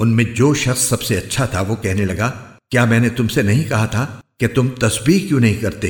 उनमें जो शख्स सबसे अच्छा था वो कहने लगा, क्या मैंने तुमसे नहीं कहा था कि तुम तस्बीह क्यों नहीं करते?